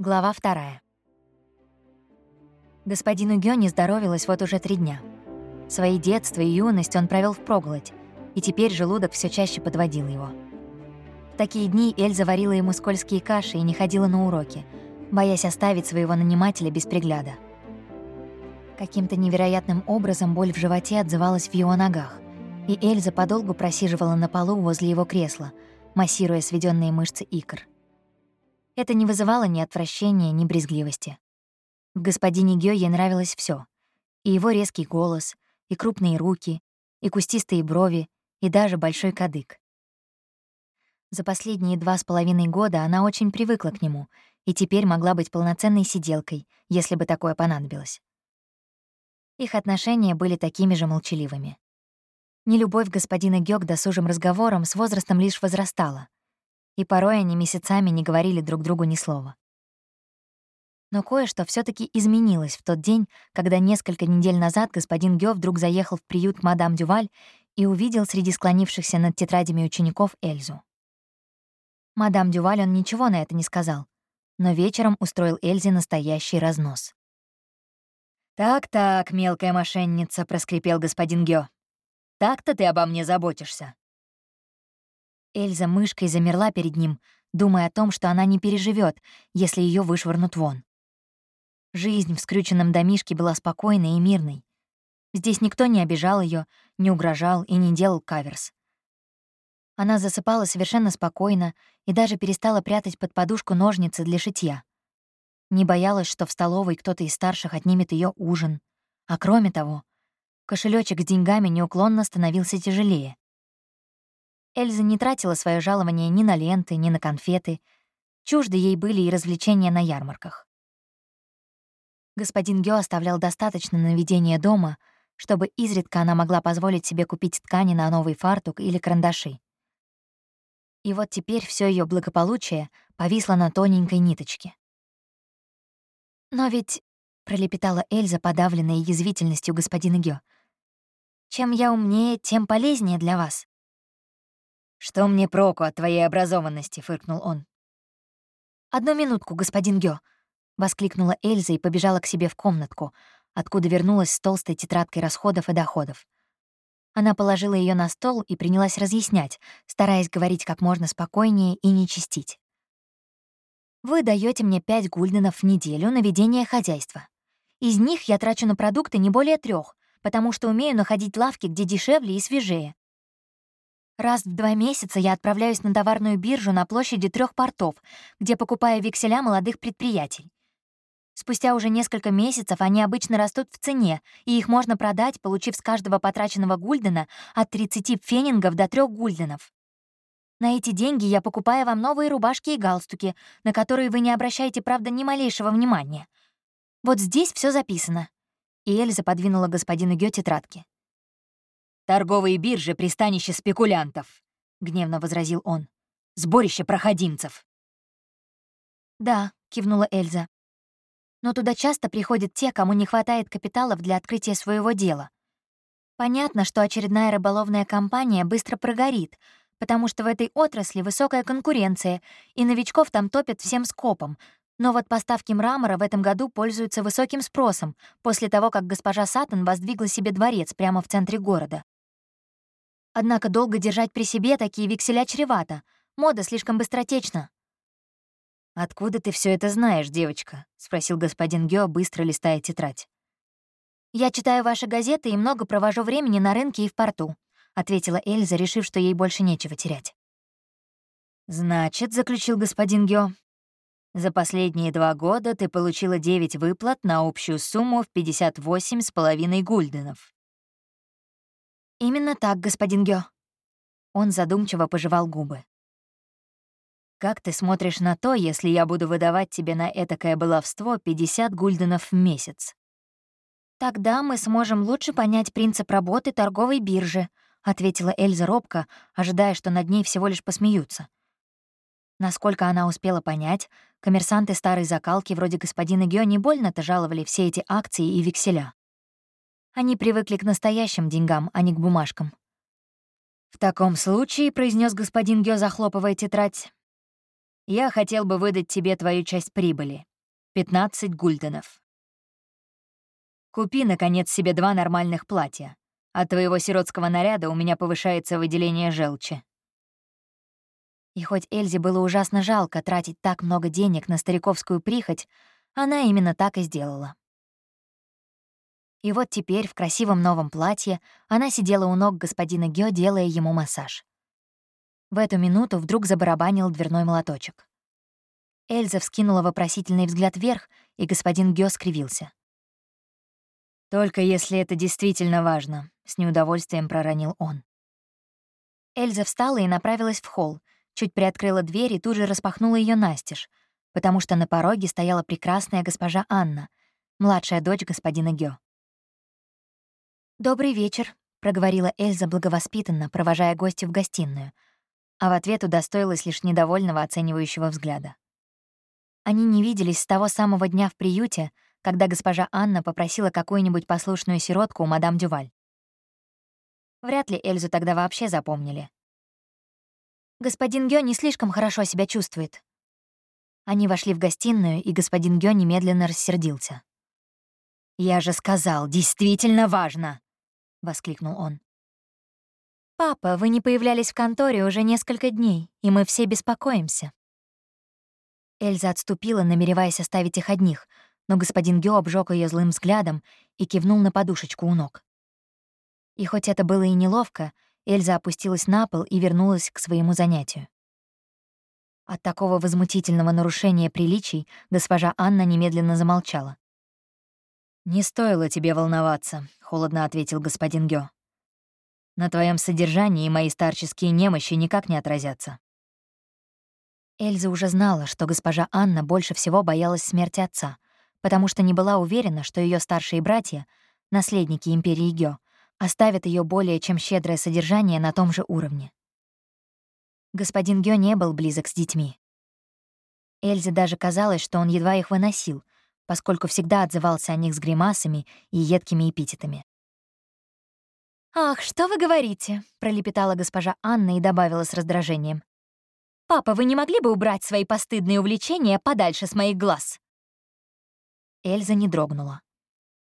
Глава вторая. Господину Гё не здоровилось вот уже три дня. Свои детство и юность он провел в проголодь, и теперь желудок все чаще подводил его. В такие дни Эльза варила ему скользкие каши и не ходила на уроки, боясь оставить своего нанимателя без пригляда. Каким-то невероятным образом боль в животе отзывалась в его ногах, и Эльза подолгу просиживала на полу возле его кресла, массируя сведенные мышцы икр. Это не вызывало ни отвращения, ни брезгливости. В господине Гё ей нравилось все: И его резкий голос, и крупные руки, и кустистые брови, и даже большой кадык. За последние два с половиной года она очень привыкла к нему и теперь могла быть полноценной сиделкой, если бы такое понадобилось. Их отношения были такими же молчаливыми. Нелюбовь господина Гё к досужим разговорам с возрастом лишь возрастала — и порой они месяцами не говорили друг другу ни слова. Но кое-что все таки изменилось в тот день, когда несколько недель назад господин Гё вдруг заехал в приют к мадам Дюваль и увидел среди склонившихся над тетрадями учеников Эльзу. Мадам Дюваль он ничего на это не сказал, но вечером устроил Эльзе настоящий разнос. «Так-так, мелкая мошенница», — проскрипел господин Гё. «Так-то ты обо мне заботишься. Эльза мышкой замерла перед ним, думая о том, что она не переживет, если ее вышвырнут вон. Жизнь в скрюченном домишке была спокойной и мирной. Здесь никто не обижал ее, не угрожал и не делал каверс. Она засыпала совершенно спокойно и даже перестала прятать под подушку ножницы для шитья. Не боялась, что в столовой кто-то из старших отнимет ее ужин. А кроме того, кошелечек с деньгами неуклонно становился тяжелее. Эльза не тратила свое жалование ни на ленты, ни на конфеты. Чужды ей были и развлечения на ярмарках. Господин Гё оставлял достаточно на ведение дома, чтобы изредка она могла позволить себе купить ткани на новый фартук или карандаши. И вот теперь все ее благополучие повисло на тоненькой ниточке. «Но ведь», — пролепетала Эльза, подавленная язвительностью господина Гё, «чем я умнее, тем полезнее для вас». «Что мне проку от твоей образованности?» — фыркнул он. «Одну минутку, господин Гё», — воскликнула Эльза и побежала к себе в комнатку, откуда вернулась с толстой тетрадкой расходов и доходов. Она положила ее на стол и принялась разъяснять, стараясь говорить как можно спокойнее и не чистить. «Вы даете мне пять гульденов в неделю на ведение хозяйства. Из них я трачу на продукты не более трех, потому что умею находить лавки, где дешевле и свежее. Раз в два месяца я отправляюсь на товарную биржу на площади трех портов, где покупаю векселя молодых предприятий. Спустя уже несколько месяцев они обычно растут в цене, и их можно продать, получив с каждого потраченного гульдена от 30 фенингов до 3 гульденов. На эти деньги я покупаю вам новые рубашки и галстуки, на которые вы не обращаете, правда, ни малейшего внимания. Вот здесь все записано. И Эльза подвинула господину Гё тетрадки. «Торговые биржи — пристанище спекулянтов», — гневно возразил он. «Сборище проходимцев». «Да», — кивнула Эльза. «Но туда часто приходят те, кому не хватает капиталов для открытия своего дела. Понятно, что очередная рыболовная компания быстро прогорит, потому что в этой отрасли высокая конкуренция, и новичков там топят всем скопом, но вот поставки мрамора в этом году пользуются высоким спросом после того, как госпожа Саттон воздвигла себе дворец прямо в центре города. Однако долго держать при себе такие векселя чревато. Мода слишком быстротечна. «Откуда ты все это знаешь, девочка?» — спросил господин Гео, быстро листая тетрадь. «Я читаю ваши газеты и много провожу времени на рынке и в порту», — ответила Эльза, решив, что ей больше нечего терять. «Значит», — заключил господин Гео, «за последние два года ты получила девять выплат на общую сумму в 58 с половиной гульденов. «Именно так, господин Гё». Он задумчиво пожевал губы. «Как ты смотришь на то, если я буду выдавать тебе на этакое баловство 50 гульденов в месяц?» «Тогда мы сможем лучше понять принцип работы торговой биржи», — ответила Эльза робко, ожидая, что над ней всего лишь посмеются. Насколько она успела понять, коммерсанты старой закалки вроде господина Гё не больно-то жаловали все эти акции и векселя. Они привыкли к настоящим деньгам, а не к бумажкам. «В таком случае», — произнес господин Гё, захлопывая тетрадь, «я хотел бы выдать тебе твою часть прибыли, 15 гульденов. Купи, наконец, себе два нормальных платья. От твоего сиротского наряда у меня повышается выделение желчи. И хоть Эльзе было ужасно жалко тратить так много денег на стариковскую прихоть, она именно так и сделала. И вот теперь в красивом новом платье она сидела у ног господина Гё, делая ему массаж. В эту минуту вдруг забарабанил дверной молоточек. Эльза вскинула вопросительный взгляд вверх, и господин Гё скривился. «Только если это действительно важно», — с неудовольствием проронил он. Эльза встала и направилась в холл, чуть приоткрыла дверь и тут же распахнула ее настежь, потому что на пороге стояла прекрасная госпожа Анна, младшая дочь господина Гё. «Добрый вечер», — проговорила Эльза благовоспитанно, провожая гостю в гостиную, а в ответ удостоилась лишь недовольного оценивающего взгляда. Они не виделись с того самого дня в приюте, когда госпожа Анна попросила какую-нибудь послушную сиротку у мадам Дюваль. Вряд ли Эльзу тогда вообще запомнили. «Господин Гё не слишком хорошо себя чувствует». Они вошли в гостиную, и господин Гё немедленно рассердился. «Я же сказал, действительно важно!» — воскликнул он. «Папа, вы не появлялись в конторе уже несколько дней, и мы все беспокоимся». Эльза отступила, намереваясь оставить их одних — но господин Гё обжег ее злым взглядом и кивнул на подушечку у ног. И хоть это было и неловко, Эльза опустилась на пол и вернулась к своему занятию. От такого возмутительного нарушения приличий госпожа Анна немедленно замолчала. «Не стоило тебе волноваться», — холодно ответил господин Гё. «На твоем содержании мои старческие немощи никак не отразятся». Эльза уже знала, что госпожа Анна больше всего боялась смерти отца — потому что не была уверена, что ее старшие братья, наследники империи Гё, оставят ее более чем щедрое содержание на том же уровне. Господин Гё не был близок с детьми. Эльзе даже казалось, что он едва их выносил, поскольку всегда отзывался о них с гримасами и едкими эпитетами. «Ах, что вы говорите?» — пролепетала госпожа Анна и добавила с раздражением. «Папа, вы не могли бы убрать свои постыдные увлечения подальше с моих глаз?» Эльза не дрогнула.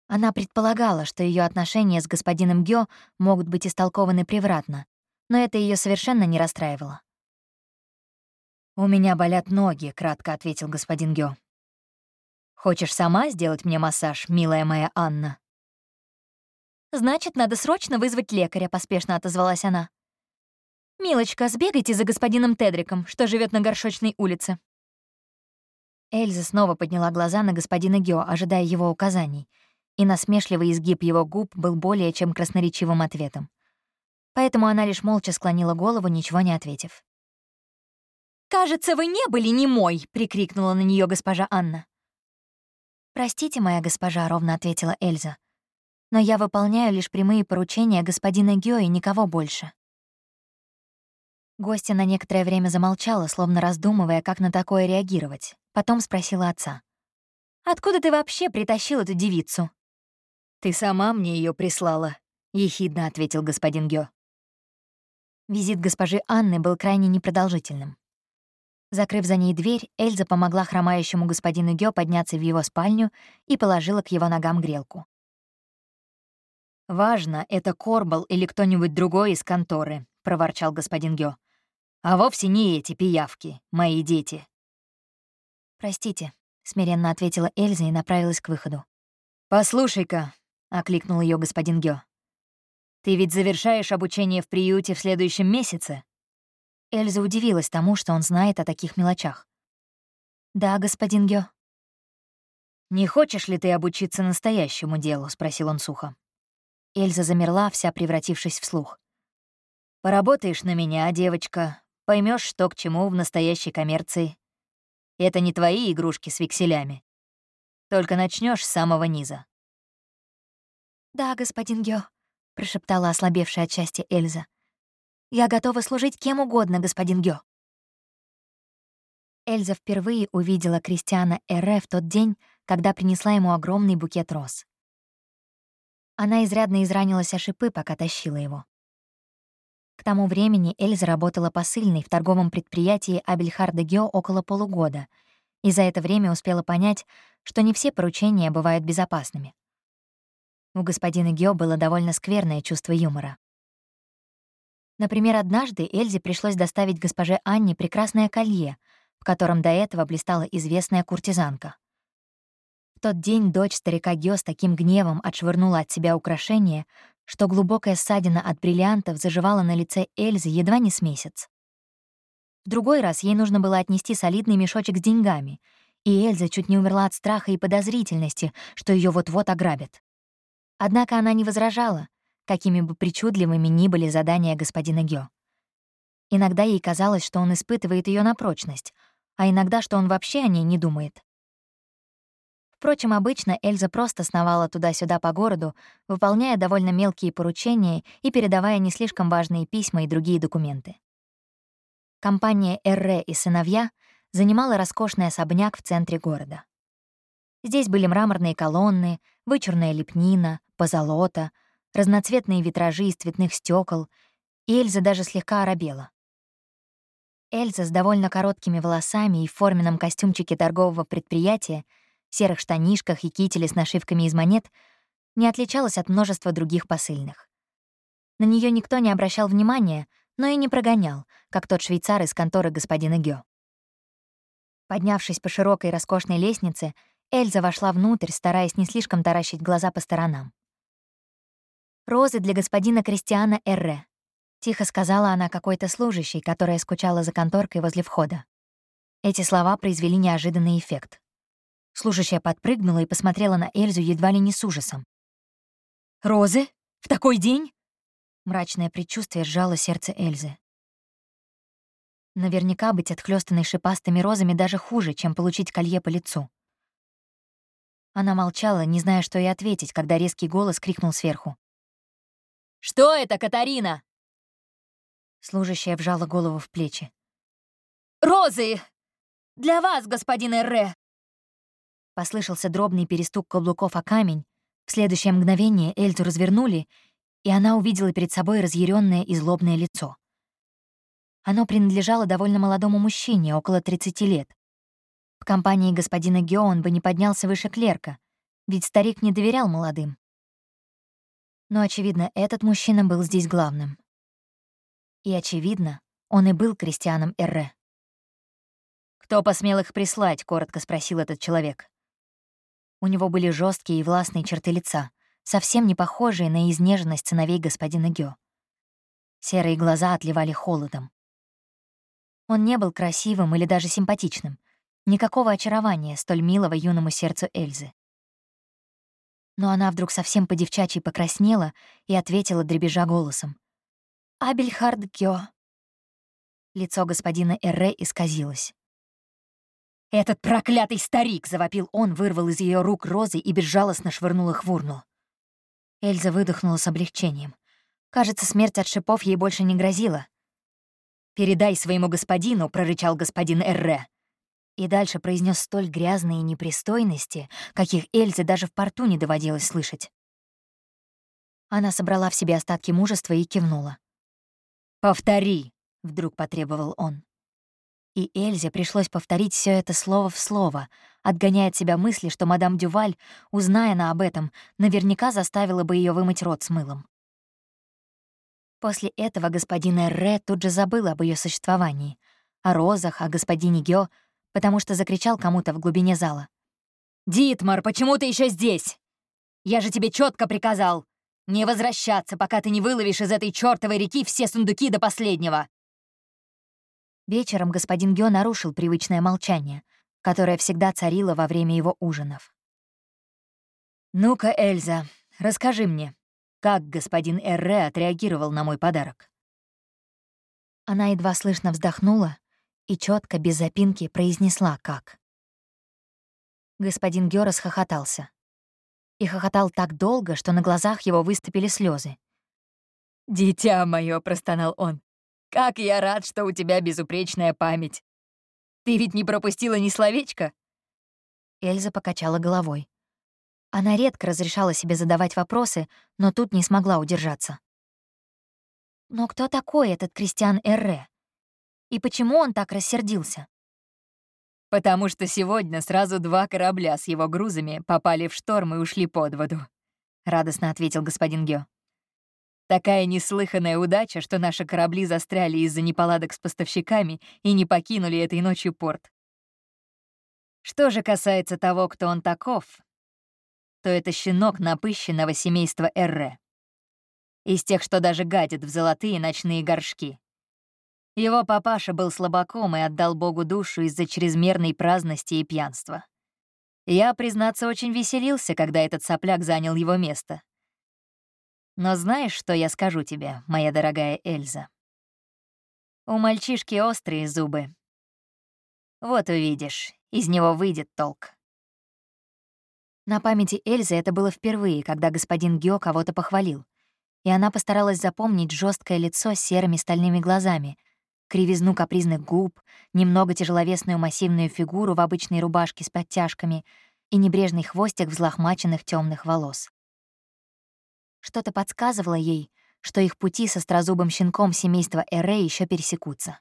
Она предполагала, что ее отношения с господином Гё могут быть истолкованы превратно, но это ее совершенно не расстраивало. «У меня болят ноги», — кратко ответил господин Гё. «Хочешь сама сделать мне массаж, милая моя Анна?» «Значит, надо срочно вызвать лекаря», — поспешно отозвалась она. «Милочка, сбегайте за господином Тедриком, что живет на Горшочной улице». Эльза снова подняла глаза на господина Гео, ожидая его указаний, и насмешливый изгиб его губ был более чем красноречивым ответом. Поэтому она лишь молча склонила голову, ничего не ответив. «Кажется, вы не были немой!» — прикрикнула на нее госпожа Анна. «Простите, моя госпожа», — ровно ответила Эльза. «Но я выполняю лишь прямые поручения господина Гео и никого больше». Гостья на некоторое время замолчала, словно раздумывая, как на такое реагировать. Потом спросила отца. «Откуда ты вообще притащил эту девицу?» «Ты сама мне ее прислала», — ехидно ответил господин Гё. Визит госпожи Анны был крайне непродолжительным. Закрыв за ней дверь, Эльза помогла хромающему господину Гё подняться в его спальню и положила к его ногам грелку. «Важно, это Корбал или кто-нибудь другой из конторы», — проворчал господин Гё. А вовсе не эти пиявки, мои дети. «Простите», — смиренно ответила Эльза и направилась к выходу. «Послушай-ка», — окликнул ее господин Гё. «Ты ведь завершаешь обучение в приюте в следующем месяце?» Эльза удивилась тому, что он знает о таких мелочах. «Да, господин Гё». «Не хочешь ли ты обучиться настоящему делу?» — спросил он сухо. Эльза замерла, вся превратившись в слух. «Поработаешь на меня, девочка, поймешь, что к чему в настоящей коммерции. Это не твои игрушки с векселями. Только начнешь с самого низа. «Да, господин Гё», — прошептала ослабевшая от счастья Эльза. «Я готова служить кем угодно, господин Гё». Эльза впервые увидела Кристиана Эре в тот день, когда принесла ему огромный букет роз. Она изрядно изранилась о шипы, пока тащила его. К тому времени Эльза работала посыльной в торговом предприятии Абельхарда Гео около полугода и за это время успела понять, что не все поручения бывают безопасными. У господина Гео было довольно скверное чувство юмора. Например, однажды Эльзе пришлось доставить госпоже Анне прекрасное колье, в котором до этого блистала известная куртизанка. В тот день дочь старика Гео с таким гневом отшвырнула от себя украшение, что глубокая ссадина от бриллиантов заживала на лице Эльзы едва не с месяц. В другой раз ей нужно было отнести солидный мешочек с деньгами, и Эльза чуть не умерла от страха и подозрительности, что ее вот-вот ограбят. Однако она не возражала, какими бы причудливыми ни были задания господина Гё. Иногда ей казалось, что он испытывает ее на прочность, а иногда, что он вообще о ней не думает. Впрочем, обычно Эльза просто сновала туда-сюда по городу, выполняя довольно мелкие поручения и передавая не слишком важные письма и другие документы. Компания «Эрре и сыновья» занимала роскошный особняк в центре города. Здесь были мраморные колонны, вычурная лепнина, позолота, разноцветные витражи из цветных стекол, и Эльза даже слегка оробела. Эльза с довольно короткими волосами и в форменном костюмчике торгового предприятия, серых штанишках и кителе с нашивками из монет, не отличалась от множества других посыльных. На нее никто не обращал внимания, но и не прогонял, как тот швейцар из конторы господина Гё. Поднявшись по широкой роскошной лестнице, Эльза вошла внутрь, стараясь не слишком таращить глаза по сторонам. «Розы для господина Кристиана Эрре», — тихо сказала она какой-то служащей, которая скучала за конторкой возле входа. Эти слова произвели неожиданный эффект. Служащая подпрыгнула и посмотрела на Эльзу едва ли не с ужасом. «Розы? В такой день?» Мрачное предчувствие сжало сердце Эльзы. Наверняка быть отхлёстанной шипастыми розами даже хуже, чем получить колье по лицу. Она молчала, не зная, что и ответить, когда резкий голос крикнул сверху. «Что это, Катарина?» Служащая вжала голову в плечи. «Розы! Для вас, господин Эрре!» Послышался дробный перестук каблуков о камень. В следующее мгновение Эльзу развернули, и она увидела перед собой разъяренное и злобное лицо. Оно принадлежало довольно молодому мужчине, около 30 лет. В компании господина Гео он бы не поднялся выше клерка, ведь старик не доверял молодым но, очевидно, этот мужчина был здесь главным. И, очевидно, он и был крестьяном Эрре. «Кто посмел их прислать?» — коротко спросил этот человек. У него были жесткие и властные черты лица, совсем не похожие на изнеженность сыновей господина Гё. Серые глаза отливали холодом. Он не был красивым или даже симпатичным. Никакого очарования столь милого юному сердцу Эльзы но она вдруг совсем по-девчачьи покраснела и ответила, дребежа голосом. «Абельхард Гё». Лицо господина Эрре исказилось. «Этот проклятый старик!» — завопил он, вырвал из ее рук розы и безжалостно швырнул их в урну. Эльза выдохнула с облегчением. Кажется, смерть от шипов ей больше не грозила. «Передай своему господину», — прорычал господин Эрре, и дальше произнес столь грязные непристойности, каких Эльзе даже в порту не доводилось слышать. Она собрала в себе остатки мужества и кивнула. «Повтори!» — вдруг потребовал он. И Эльзе пришлось повторить все это слово в слово, отгоняя от себя мысли, что мадам Дюваль, узная она об этом, наверняка заставила бы ее вымыть рот с мылом. После этого господин Эрре тут же забыл об ее существовании, о розах, о господине Гё, потому что закричал кому-то в глубине зала. «Дитмар, почему ты еще здесь? Я же тебе четко приказал не возвращаться, пока ты не выловишь из этой чертовой реки все сундуки до последнего!» Вечером господин Гё нарушил привычное молчание, которое всегда царило во время его ужинов. «Ну-ка, Эльза, расскажи мне, как господин Эрре отреагировал на мой подарок?» Она едва слышно вздохнула и четко, без запинки, произнесла «как». Господин Гёрос хохотался. И хохотал так долго, что на глазах его выступили слезы. «Дитя мое», — простонал он, — «как я рад, что у тебя безупречная память. Ты ведь не пропустила ни словечка?» Эльза покачала головой. Она редко разрешала себе задавать вопросы, но тут не смогла удержаться. «Но кто такой этот Кристиан Эрре?» И почему он так рассердился? «Потому что сегодня сразу два корабля с его грузами попали в шторм и ушли под воду», — радостно ответил господин Гё. «Такая неслыханная удача, что наши корабли застряли из-за неполадок с поставщиками и не покинули этой ночью порт. Что же касается того, кто он таков, то это щенок напыщенного семейства Эрре. Из тех, что даже гадит в золотые ночные горшки. Его папаша был слабаком и отдал Богу душу из-за чрезмерной праздности и пьянства. Я, признаться, очень веселился, когда этот сопляк занял его место. Но знаешь, что я скажу тебе, моя дорогая Эльза? У мальчишки острые зубы. Вот увидишь, из него выйдет толк. На памяти Эльзы это было впервые, когда господин Гео кого-то похвалил, и она постаралась запомнить жесткое лицо с серыми стальными глазами, кривизну капризных губ, немного тяжеловесную массивную фигуру в обычной рубашке с подтяжками и небрежный хвостик взлохмаченных темных волос. Что-то подсказывало ей, что их пути со острозубым щенком семейства Эре еще пересекутся.